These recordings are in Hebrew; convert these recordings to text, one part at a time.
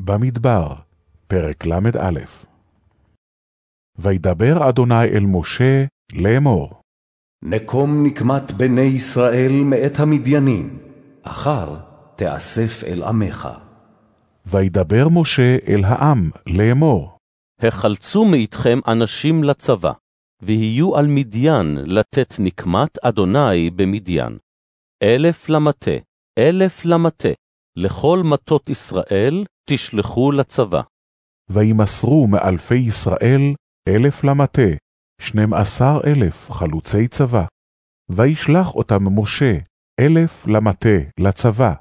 במדבר, פרק ל"א. וידבר אדוני אל משה לאמור. נקום נקמת בני ישראל מאת המדיינים, אחר תאסף אל עמך. וידבר משה אל העם לאמור. החלצו מאיתכם אנשים לצבא, ויהיו על מדיין לתת נקמת אדוני במדיין. אלף למטה, אלף למטה, לכל מטות ישראל תשלחו לצבא. וימסרו מאלפי ישראל אלף למטה, שנים עשר אלף חלוצי צבא. וישלח אותם משה אלף למטה לצבא,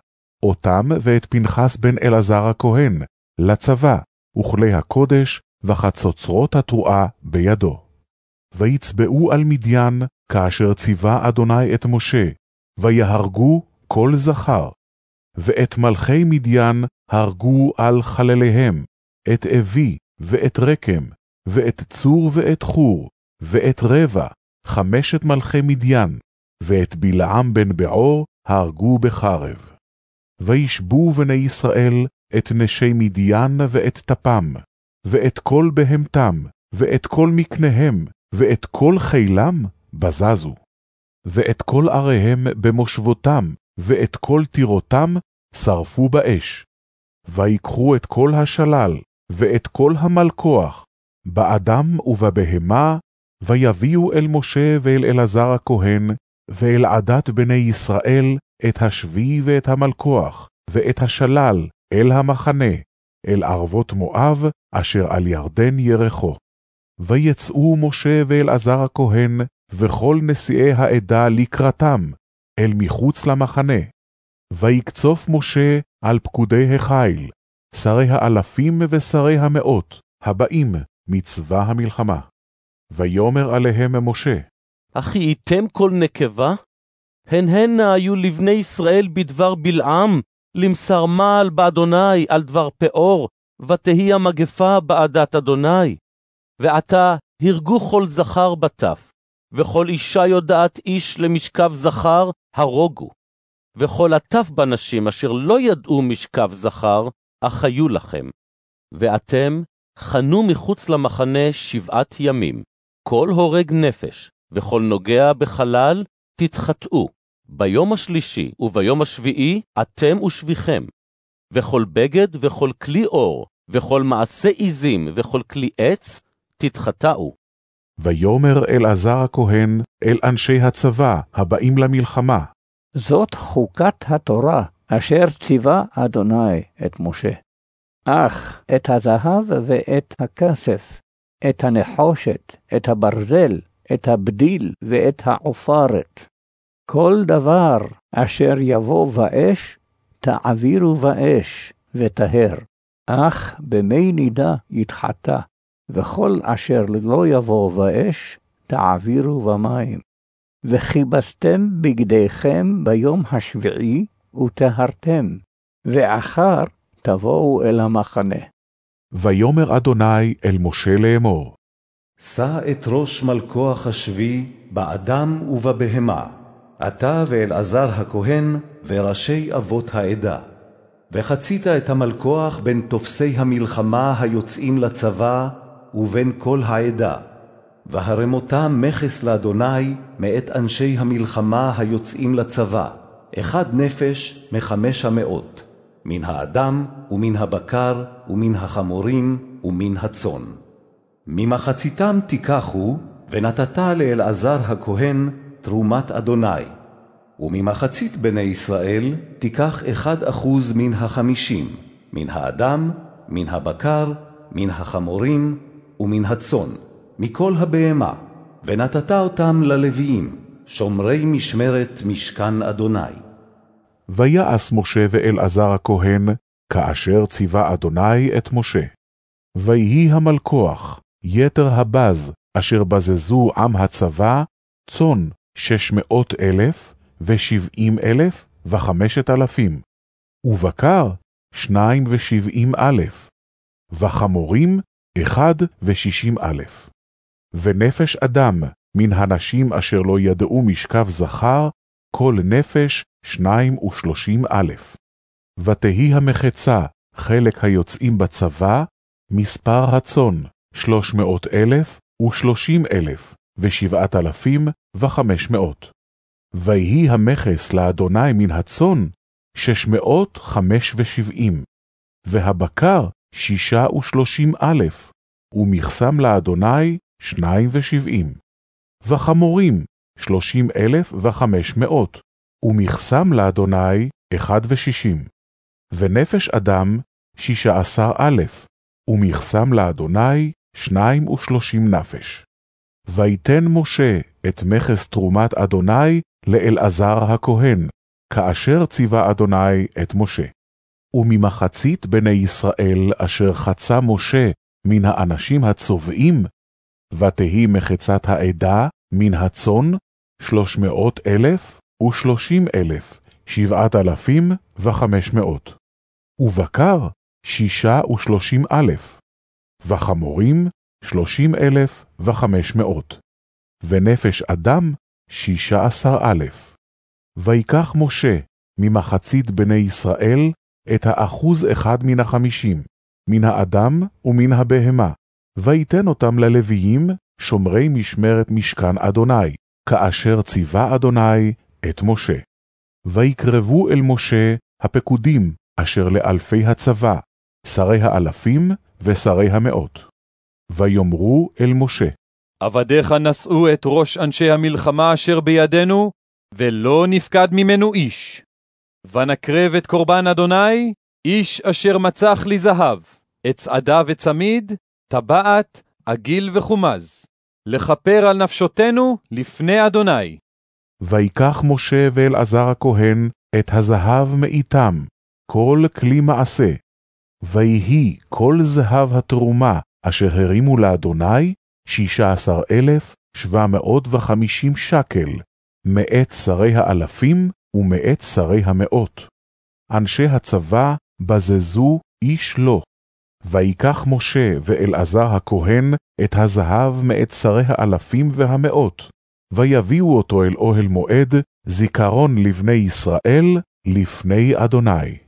אותם ואת פנחס בן אלעזר הכהן לצבא, וכלי הקודש וחצוצרות התרועה בידו. ויצבעו על מדיין כאשר ציווה אדוני את משה, ויהרגו כל זכר. ואת מלכי מדיין הרגו על חלליהם, את אבי ואת רקם, ואת צור ואת חור, ואת רבע, חמשת מלכי מדיין, ואת בלעם בן בעור הרגו בחרב. וישבו בני ישראל את נשי מדיין ואת טפם, ואת כל בהמתם, ואת כל מקניהם, ואת כל חילם בזזו. ואת כל עריהם במושבותם, ואת כל טירותם שרפו באש. ויקחו את כל השלל, ואת כל המלכוח, באדם ובבהמה, ויביאו אל משה ואל אלעזר הכהן, ואל עדת בני ישראל, את השבי ואת המלכוח, ואת השלל, אל המחנה, אל ערבות מואב, אשר על ירדן ירחו. ויצאו משה ואלעזר הכהן, וכל נשיאי העדה לקראתם, אל מחוץ למחנה. ויקצוף משה על פקודי החיל, שרי האלפים ושרי המאות, הבאים מצבא המלחמה. ויאמר עליהם משה, אחייתם כל נקבה? הן הנה היו לבני ישראל בדבר בלעם, למסר מעל באדוני על דבר פאור, ותהי המגפה בעדת אדוני. ועתה הרגו כל זכר בטף, וכל אישה יודעת איש למשכב זכר, הרוגו. וכל הטף בנשים אשר לא ידעו משכב זכר, אחיו לכם. ואתם חנו מחוץ למחנה שבעת ימים, כל הורג נפש, וכל נוגע בחלל, תתחטאו. ביום השלישי וביום השביעי, אתם ושביכם. וכל בגד וכל כלי אור, וכל מעשה עזים וכל כלי עץ, תתחטאו. ויאמר אלעזר הכהן אל אנשי הצבא הבאים למלחמה, זאת חוקת התורה, אשר ציווה אדוני את משה. אך את הזהב ואת הכסף, את הנחושת, את הברזל, את הבדיל ואת העופרת, כל דבר אשר יבוא באש, תעבירו באש וטהר. אך במי נידה יתחטא, וכל אשר לא יבוא באש, תעבירו במים. וכיבסתם בגדיכם ביום השביעי, וטהרתם, ואחר תבואו אל המחנה. ויאמר אדוני אל משה לאמור, שא את ראש מלכוח השבי באדם ובבהמה, אתה ואלעזר הכהן וראשי אבות העדה. וחצית את המלכוח בין תופסי המלחמה היוצאים לצבא ובין כל העדה. והרמותה מכס לאדוני מאת אנשי המלחמה היוצאים לצבא, אחד נפש מחמש המאות, מן האדם ומן הבקר ומן החמורים ומן הצאן. ממחציתם תיקחו, ונתת לאלעזר הכהן תרומת אדוני. וממחצית בני ישראל תיקח אחד אחוז מן החמישים, מן האדם, מן הבקר, מן החמורים ומן הצאן. מכל הבהמה, ונתת אותם ללוויים, שומרי משמרת משכן אדוני. ויעש משה ואלעזר הכהן, כאשר ציווה אדוני את משה. ויהי המלכוח, יתר הבז, אשר בזזו עם הצבא, צאן שש מאות אלף, ושבעים אלף, וחמשת אלפים, ובקר שניים ושבעים אלף, וחמורים אחד ושישים אלף. ונפש אדם מן הנשים אשר לא ידעו משכב זכר, כל נפש שניים ושלושים אלף. ותהי המחצה חלק היוצאים בצבא, מספר הצאן, שלוש מאות אלף ושלושים אלף, ושבעת אלפים וחמש מאות. ויהי המכס לאדוני מן הצאן, שש מאות חמש ושבעים, והבקר שישה ושלושים אלף, ומכסם לאדוני שניים ושבעים. וחמורים שלושים אלף וחמש מאות, ומכסם לאדוני אחד ושישים. ונפש אדם שישה עשר אלף, ומכסם לאדוני שניים ושלושים נפש. ויתן משה את מכס תרומת אדוני לאלעזר הכהן, כאשר ציווה אדוני את משה. וממחצית בני ישראל אשר חצה משה מן האנשים הצובעים, ותהי מחצת העדה מן הצאן שלוש מאות אלף ושלושים אלף, שבעת אלפים וחמש מאות. ובקר שישה ושלושים אלף, וחמורים שלושים אלף וחמש מאות. ונפש אדם שישה עשר אלף. ויקח משה ממחצית בני ישראל את האחוז אחד מן החמישים, מן האדם ומן הבהמה, ויתן אותם ללוויים, שומרי משמרת משכן אדוני, כאשר ציווה אדוני את משה. ויקרבו אל משה הפקודים אשר לאלפי הצבא, שרי האלפים ושרי המאות. ויאמרו אל משה, עבדיך נשאו את ראש אנשי המלחמה אשר בידינו, ולא נפקד ממנו איש. ונקרב את קורבן אדוני, איש אשר מצח לי זהב, אצעדה וצמיד, טבעת, עגיל וחומז, לכפר על נפשותנו לפני אדוני. ויקח משה ואלעזר הכהן את הזהב מאיתם, כל כלי מעשה. ויהי כל זהב התרומה אשר הרימו לאדוני, שישה עשר אלף שבע מאות וחמישים שקל, מאת שרי האלפים ומאת שרי המאות. אנשי הצבא בזזו איש לא. ויקח משה ואלעזר הכהן את הזהב מאת שרי האלפים והמאות, ויביאו אותו אל אוהל מועד, זיכרון לבני ישראל, לפני אדוני.